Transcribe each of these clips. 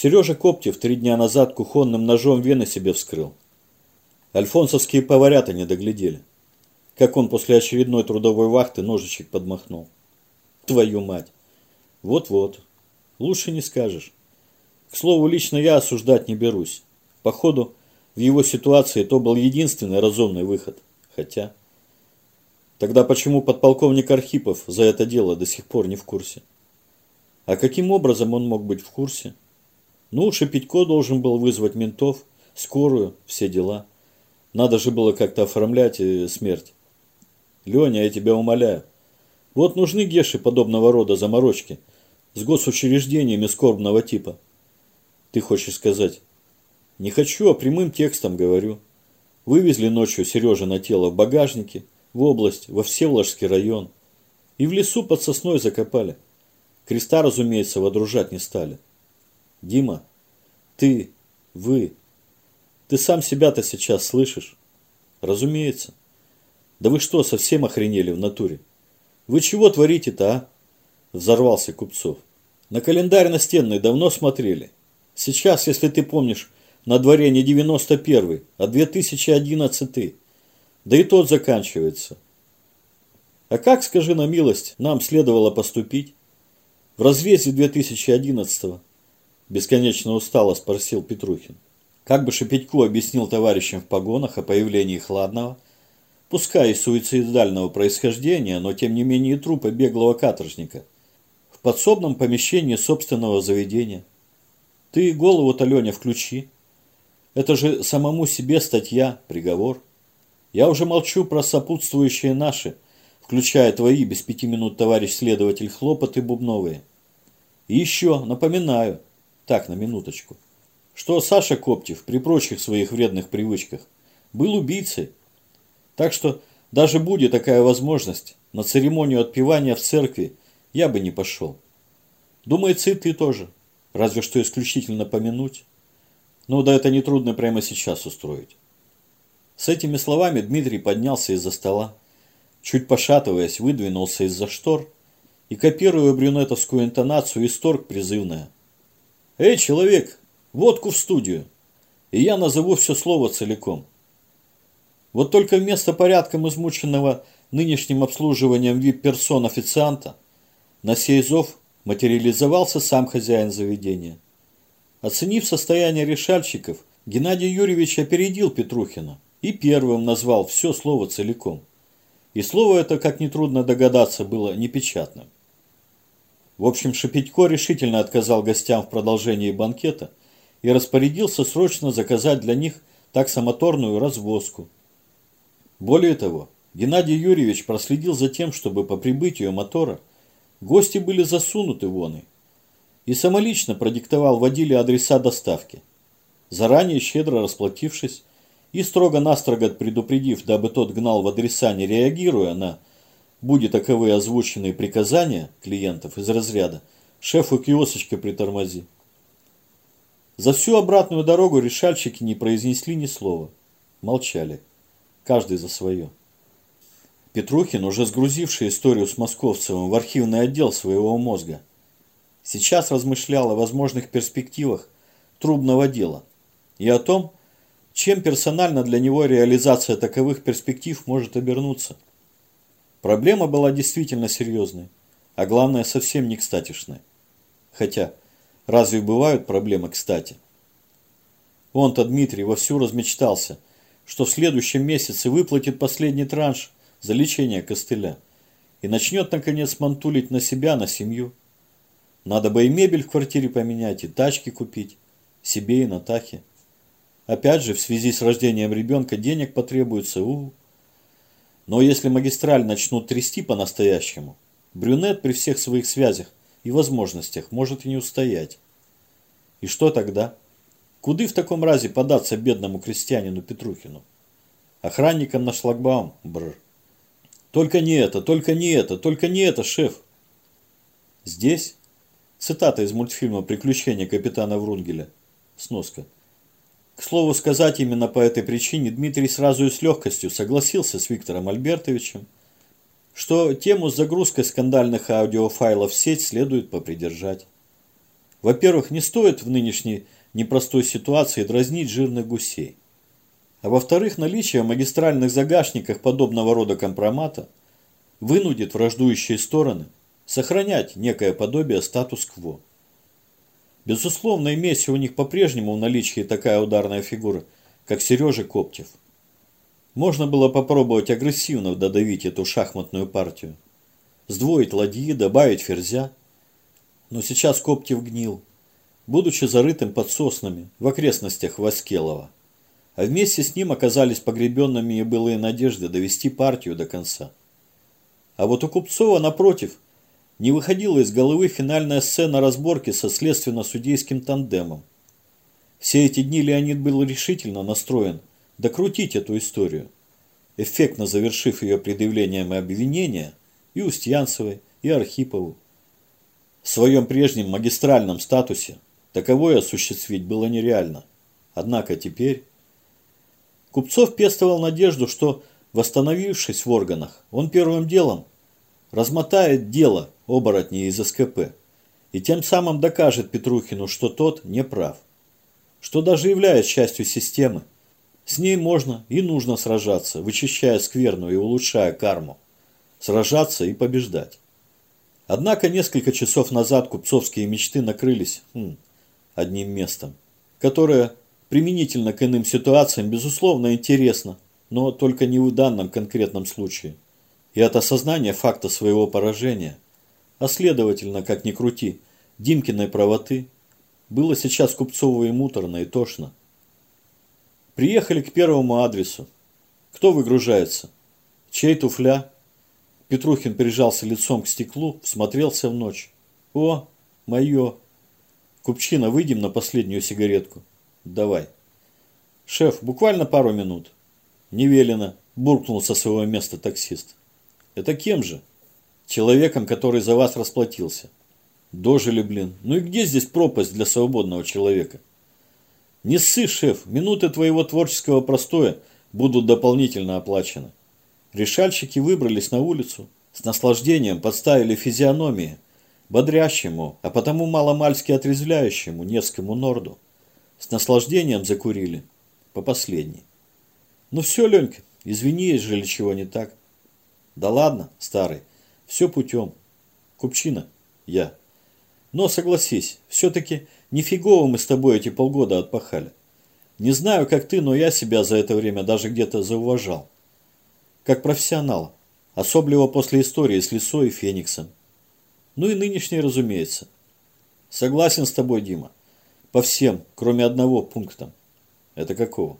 Сережа Коптев три дня назад кухонным ножом вены себе вскрыл. Альфонсовские поварята не доглядели. Как он после очередной трудовой вахты ножичек подмахнул. Твою мать! Вот-вот. Лучше не скажешь. К слову, лично я осуждать не берусь. Походу, в его ситуации то был единственный разумный выход. Хотя... Тогда почему подполковник Архипов за это дело до сих пор не в курсе? А каким образом он мог быть в курсе? Ну, Шепетько должен был вызвать ментов, скорую, все дела. Надо же было как-то оформлять э, смерть. Леня, я тебя умоляю. Вот нужны Геши подобного рода заморочки с госучреждениями скорбного типа. Ты хочешь сказать? Не хочу, а прямым текстом говорю. Вывезли ночью Сережа на тело в багажнике, в область, во Всеволожский район. И в лесу под сосной закопали. Креста, разумеется, водружать не стали. Дима, ты, вы, ты сам себя-то сейчас слышишь? Разумеется. Да вы что, совсем охренели в натуре? Вы чего творите-то, а? Взорвался Купцов. На календарь настенный давно смотрели. Сейчас, если ты помнишь, на дворе не 91 а 2011 Да и тот заканчивается. А как, скажи на милость, нам следовало поступить? В разрезе 2011-го? Бесконечно устало спросил Петрухин. Как бы Шепетько объяснил товарищам в погонах о появлении Хладного, пускай и суицидального происхождения, но тем не менее трупа беглого каторжника, в подсобном помещении собственного заведения. Ты голову-то, Леня, включи. Это же самому себе статья, приговор. Я уже молчу про сопутствующие наши, включая твои без пяти минут, товарищ следователь, хлопоты бубновые. И еще, напоминаю, так, на минуточку, что Саша Коптев при прочих своих вредных привычках был убийцей. Так что даже будет такая возможность, на церемонию отпевания в церкви я бы не пошел. Думается, и ты тоже. Разве что исключительно помянуть. Ну да это нетрудно прямо сейчас устроить. С этими словами Дмитрий поднялся из-за стола, чуть пошатываясь, выдвинулся из-за штор и, копируя брюнетовскую интонацию, исторг призывное. «Эй, человек, Водку в студию. И я назову все слово целиком. Вот только вместо порядком измученного нынешним обслуживанием вип-персон официанта на сей зов материализовался сам хозяин заведения. Оценив состояние решальщиков, Геннадий Юрьевич опередил Петрухина и первым назвал все слово целиком. И слово это, как нетрудно догадаться, было непечатным. В общем, Шепетько решительно отказал гостям в продолжении банкета – и распорядился срочно заказать для них таксомоторную развозку. Более того, Геннадий Юрьевич проследил за тем, чтобы по прибытию мотора гости были засунуты воны и самолично продиктовал водиле адреса доставки. Заранее щедро расплатившись и строго-настрого предупредив, дабы тот гнал в адреса, не реагируя на будет таковые озвученные приказания клиентов из разряда «шефу киосочка притормози». За всю обратную дорогу решальщики не произнесли ни слова. Молчали. Каждый за свое. Петрухин, уже сгрузивший историю с Московцевым в архивный отдел своего мозга, сейчас размышлял о возможных перспективах трубного дела и о том, чем персонально для него реализация таковых перспектив может обернуться. Проблема была действительно серьезной, а главное совсем не кстатишной. Хотя Разве бывают проблемы кстати? Он-то, Дмитрий, вовсю размечтался, что в следующем месяце выплатит последний транш за лечение костыля и начнет, наконец, мантулить на себя, на семью. Надо бы и мебель в квартире поменять, и тачки купить, себе и Натахе. Опять же, в связи с рождением ребенка денег потребуется, у. Но если магистраль начнут трясти по-настоящему, брюнет при всех своих связях и возможностях может и не устоять. И что тогда? Куды в таком разе податься бедному крестьянину Петрухину? Охранникам на шлагбаум? Бррр. Только не это, только не это, только не это, шеф. Здесь цитата из мультфильма «Приключения капитана Врунгеля». Сноска. К слову сказать, именно по этой причине Дмитрий сразу и с легкостью согласился с Виктором Альбертовичем, что тему с загрузкой скандальных аудиофайлов в сеть следует попридержать. Во-первых, не стоит в нынешней непростой ситуации дразнить жирных гусей. А во-вторых, наличие в магистральных загашниках подобного рода компромата вынудит враждующие стороны сохранять некое подобие статус-кво. Безусловно, имеется у них по-прежнему в наличии такая ударная фигура, как Сережа Коптев. Можно было попробовать агрессивно додавить эту шахматную партию. Сдвоить ладьи, добавить ферзя. Но сейчас Коптев гнил, будучи зарытым под соснами в окрестностях Васкелова. А вместе с ним оказались погребенными и былые надежды довести партию до конца. А вот у Купцова, напротив, не выходила из головы финальная сцена разборки со следственно-судейским тандемом. Все эти дни Леонид был решительно настроен докрутить эту историю, эффектно завершив ее предъявлением обвинения и Устьянцевой, и Архипову. В своем прежнем магистральном статусе таковое осуществить было нереально. Однако теперь... Купцов пестовал надежду, что, восстановившись в органах, он первым делом размотает дело оборотней из СКП и тем самым докажет Петрухину, что тот не прав, что даже является частью системы. С ней можно и нужно сражаться, вычищая скверну и улучшая карму. Сражаться и побеждать. Однако несколько часов назад купцовские мечты накрылись хм, одним местом, которое применительно к иным ситуациям безусловно интересно, но только не в данном конкретном случае – и от осознания факта своего поражения, а следовательно, как ни крути, Димкиной правоты, было сейчас Купцову и муторно, и тошно. Приехали к первому адресу. Кто выгружается? Чей туфля? Петрухин прижался лицом к стеклу, всмотрелся в ночь. О, мое. Купчина, выйдем на последнюю сигаретку. Давай. Шеф, буквально пару минут. Не велено, буркнул со своего места таксист. Это кем же? Человеком, который за вас расплатился. Дожили, блин. Ну и где здесь пропасть для свободного человека? Не ссы, шеф, минуты твоего творческого простоя будут дополнительно оплачены. Решальщики выбрались на улицу, с наслаждением подставили физиономии, бодрящему, а потому маломальски отрезвляющему Невскому Норду. С наслаждением закурили, по последней. Ну все, Ленька, извини, если чего не так. Да ладно, старый, все путем. Купчина, я. Но согласись, все-таки нифигово мы с тобой эти полгода отпахали. Не знаю, как ты, но я себя за это время даже где-то зауважал. Как профессионала. Особливо после истории с Лисой и Фениксом. Ну и нынешней, разумеется. Согласен с тобой, Дима. По всем, кроме одного пункта. Это какого?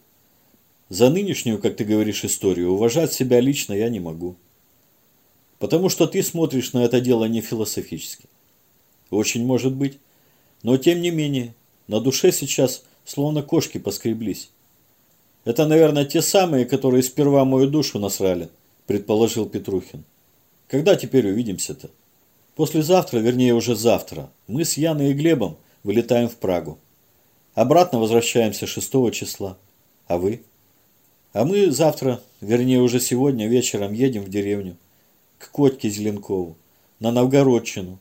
За нынешнюю, как ты говоришь, историю уважать себя лично я не могу. Потому что ты смотришь на это дело не философически. Очень может быть. Но тем не менее, на душе сейчас словно кошки поскреблись. Это, наверное, те самые, которые сперва мою душу насрали, предположил Петрухин. Когда теперь увидимся-то? Послезавтра, вернее уже завтра, мы с Яной и Глебом вылетаем в Прагу. Обратно возвращаемся 6 числа. А вы? А мы завтра, вернее уже сегодня вечером едем в деревню к Котьке Зеленкову, на Новгородчину.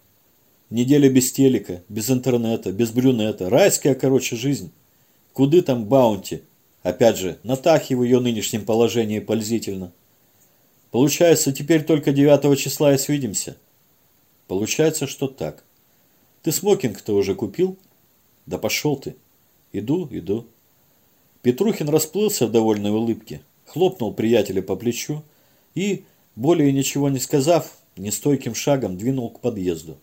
Неделя без телека, без интернета, без брюнета. Райская, короче, жизнь. Куды там баунти? Опять же, Натахе в ее нынешнем положении пользительно. Получается, теперь только 9 числа и свидимся? Получается, что так. Ты смокинг-то уже купил? Да пошел ты. Иду, иду. Петрухин расплылся в довольной улыбке, хлопнул приятеля по плечу и, более ничего не сказав, нестойким шагом двинул к подъезду.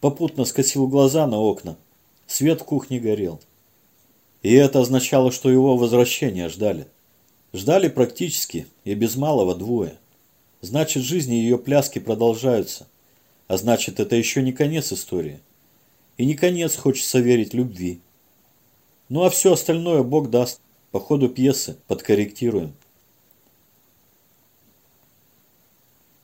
Попутно скосил глаза на окна. Свет в кухне горел. И это означало, что его возвращения ждали. Ждали практически и без малого двое. Значит, жизни ее пляски продолжаются. А значит, это еще не конец истории. И не конец, хочется верить, любви. Ну а все остальное Бог даст. По ходу пьесы подкорректируем.